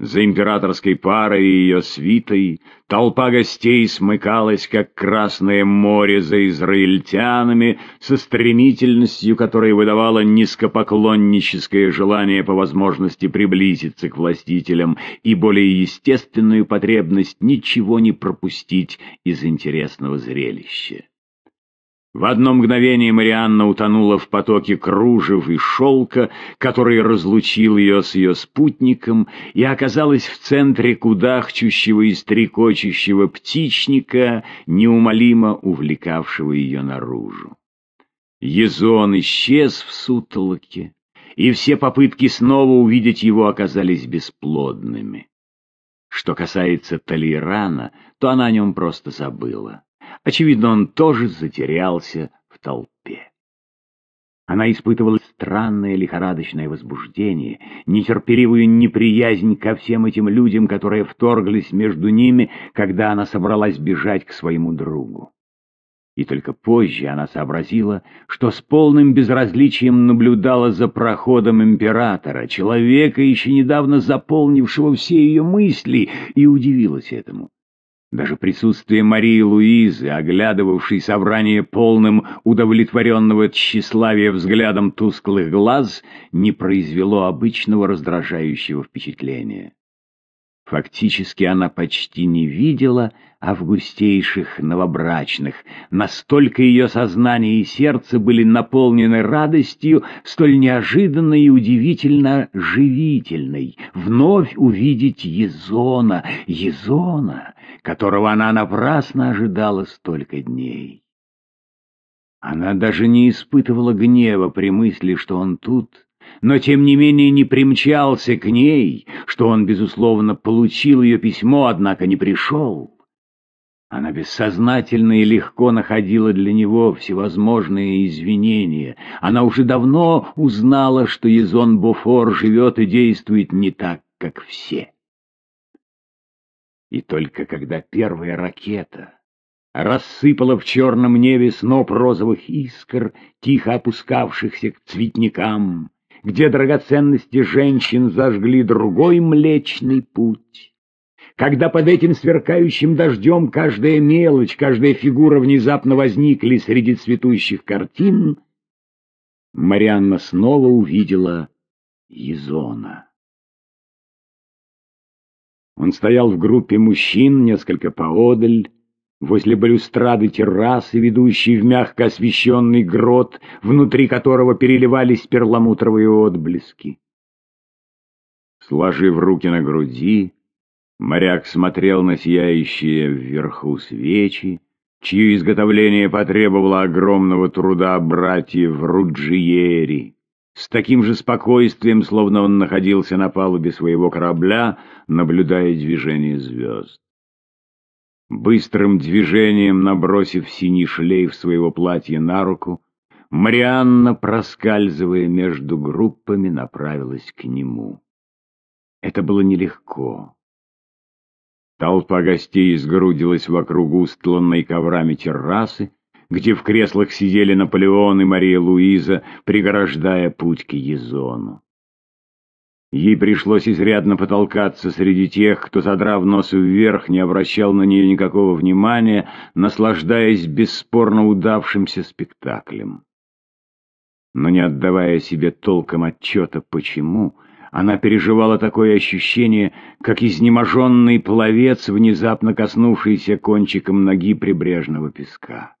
За императорской парой и ее свитой толпа гостей смыкалась, как Красное море за израильтянами, со стремительностью, которая выдавала низкопоклонническое желание по возможности приблизиться к властителям и более естественную потребность ничего не пропустить из интересного зрелища. В одно мгновение Марианна утонула в потоке кружев и шелка, который разлучил ее с ее спутником, и оказалась в центре кудахчущего и стрекочущего птичника, неумолимо увлекавшего ее наружу. Езон исчез в сутолоке, и все попытки снова увидеть его оказались бесплодными. Что касается Талирана, то она о нем просто забыла. Очевидно, он тоже затерялся в толпе. Она испытывала странное лихорадочное возбуждение, нетерпеливую неприязнь ко всем этим людям, которые вторглись между ними, когда она собралась бежать к своему другу. И только позже она сообразила, что с полным безразличием наблюдала за проходом императора, человека, еще недавно заполнившего все ее мысли, и удивилась этому. Даже присутствие Марии Луизы, оглядывавшей собрание полным удовлетворенного тщеславия взглядом тусклых глаз, не произвело обычного раздражающего впечатления. Фактически она почти не видела августейших новобрачных. Настолько ее сознание и сердце были наполнены радостью, столь неожиданной и удивительно живительной, вновь увидеть Езона, Езона, которого она напрасно ожидала столько дней. Она даже не испытывала гнева при мысли, что он тут, но тем не менее не примчался к ней, что он, безусловно, получил ее письмо, однако не пришел. Она бессознательно и легко находила для него всевозможные извинения. Она уже давно узнала, что Езон Бофор живет и действует не так, как все. И только когда первая ракета рассыпала в черном небе сноп розовых искр, тихо опускавшихся к цветникам, где драгоценности женщин зажгли другой млечный путь, когда под этим сверкающим дождем каждая мелочь, каждая фигура внезапно возникли среди цветущих картин, Марианна снова увидела Езона. Он стоял в группе мужчин, несколько поодаль, возле балюстрады террасы, ведущей в мягко освещенный грот, внутри которого переливались перламутровые отблески. Сложив руки на груди, Моряк смотрел на сияющие вверху свечи, чье изготовление потребовало огромного труда братьев Руджиери. С таким же спокойствием, словно он находился на палубе своего корабля, наблюдая движение звезд. Быстрым движением, набросив синий шлейф своего платья на руку, Марианна, проскальзывая между группами, направилась к нему. Это было нелегко. Толпа гостей сгрудилась вокруг устланной коврами террасы, где в креслах сидели Наполеон и Мария Луиза, преграждая путь к Езону. Ей пришлось изрядно потолкаться среди тех, кто, задрав нос вверх, не обращал на нее никакого внимания, наслаждаясь бесспорно удавшимся спектаклем. Но не отдавая себе толком отчета, почему, она переживала такое ощущение, как изнеможенный пловец, внезапно коснувшийся кончиком ноги прибрежного песка.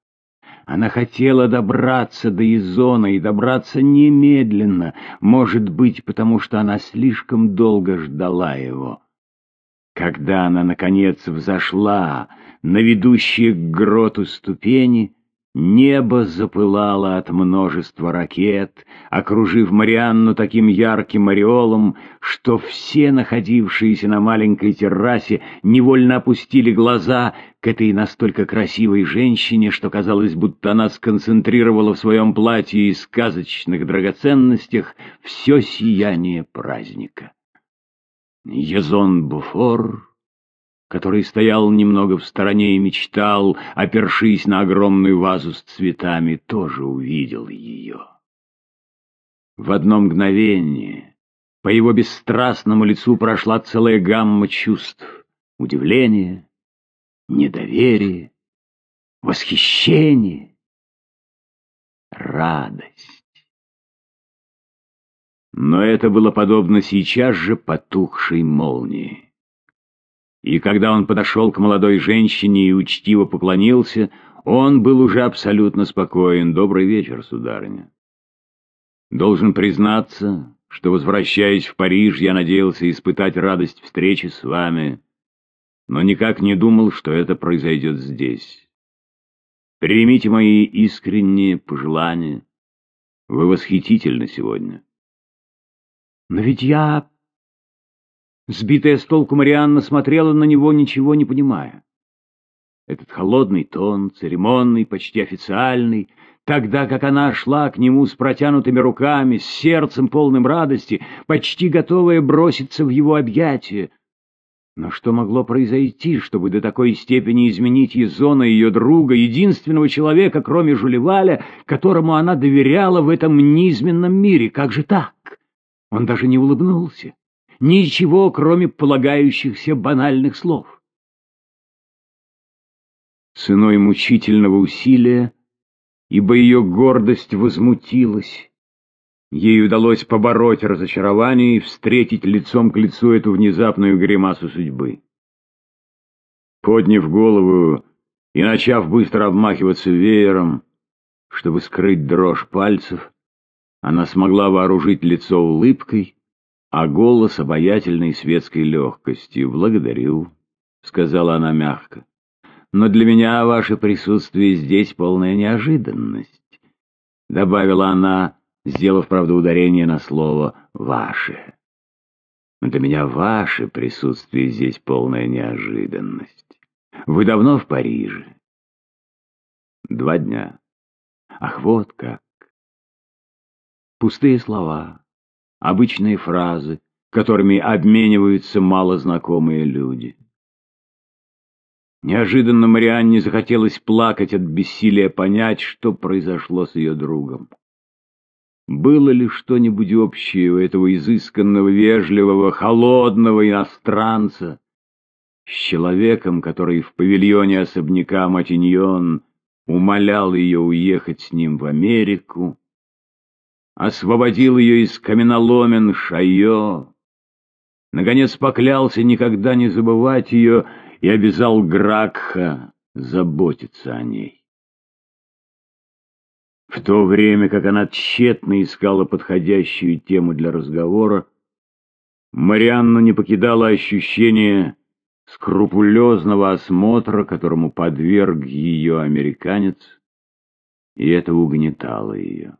Она хотела добраться до Изона и добраться немедленно, может быть, потому что она слишком долго ждала его. Когда она, наконец, взошла на ведущие к гроту ступени, Небо запылало от множества ракет, окружив Марианну таким ярким ореолом, что все находившиеся на маленькой террасе невольно опустили глаза к этой настолько красивой женщине, что казалось, будто она сконцентрировала в своем платье и сказочных драгоценностях все сияние праздника. Езон Буфор который стоял немного в стороне и мечтал, опершись на огромную вазу с цветами, тоже увидел ее. В одно мгновение По его бесстрастному лицу прошла целая гамма чувств. Удивление, недоверие, восхищение, радость. Но это было подобно сейчас же потухшей молнии. И когда он подошел к молодой женщине и учтиво поклонился, он был уже абсолютно спокоен. «Добрый вечер, сударыня». Должен признаться, что, возвращаясь в Париж, я надеялся испытать радость встречи с вами, но никак не думал, что это произойдет здесь. Примите мои искренние пожелания. Вы восхитительны сегодня. Но ведь я... Сбитая с толку Марианна смотрела на него, ничего не понимая. Этот холодный тон, церемонный, почти официальный, тогда как она шла к нему с протянутыми руками, с сердцем полным радости, почти готовая броситься в его объятия. Но что могло произойти, чтобы до такой степени изменить Езона, ее друга, единственного человека, кроме Жулеваля, которому она доверяла в этом низменном мире? Как же так? Он даже не улыбнулся. Ничего, кроме полагающихся банальных слов. Ценой мучительного усилия ибо ее гордость возмутилась. Ей удалось побороть разочарование и встретить лицом к лицу эту внезапную гримасу судьбы. Подняв голову и начав быстро обмахиваться веером, чтобы скрыть дрожь пальцев, она смогла вооружить лицо улыбкой, а голос обаятельной светской легкостью. «Благодарю», — сказала она мягко но для меня ваше присутствие здесь полная неожиданность», — добавила она, сделав, правда, ударение на слово «ваше». «Для меня ваше присутствие здесь полная неожиданность. Вы давно в Париже?» «Два дня. Ах, вот как!» Пустые слова, обычные фразы, которыми обмениваются малознакомые люди. Неожиданно Марианне захотелось плакать от бессилия понять, что произошло с ее другом. Было ли что-нибудь общее у этого изысканного, вежливого, холодного иностранца с человеком, который в павильоне особняка Матиньон умолял ее уехать с ним в Америку, освободил ее из каменоломен Шайо, наконец поклялся никогда не забывать ее и обязал Гракха заботиться о ней. В то время как она тщетно искала подходящую тему для разговора, Марианну не покидало ощущение скрупулезного осмотра, которому подверг ее американец, и это угнетало ее.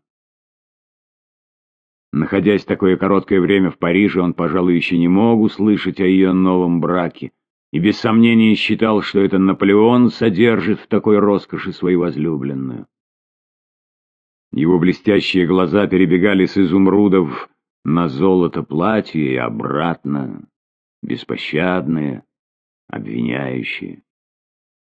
Находясь такое короткое время в Париже, он, пожалуй, еще не мог услышать о ее новом браке, и без сомнения считал, что это Наполеон содержит в такой роскоши свою возлюбленную. Его блестящие глаза перебегали с изумрудов на золото платья и обратно, беспощадные, обвиняющие.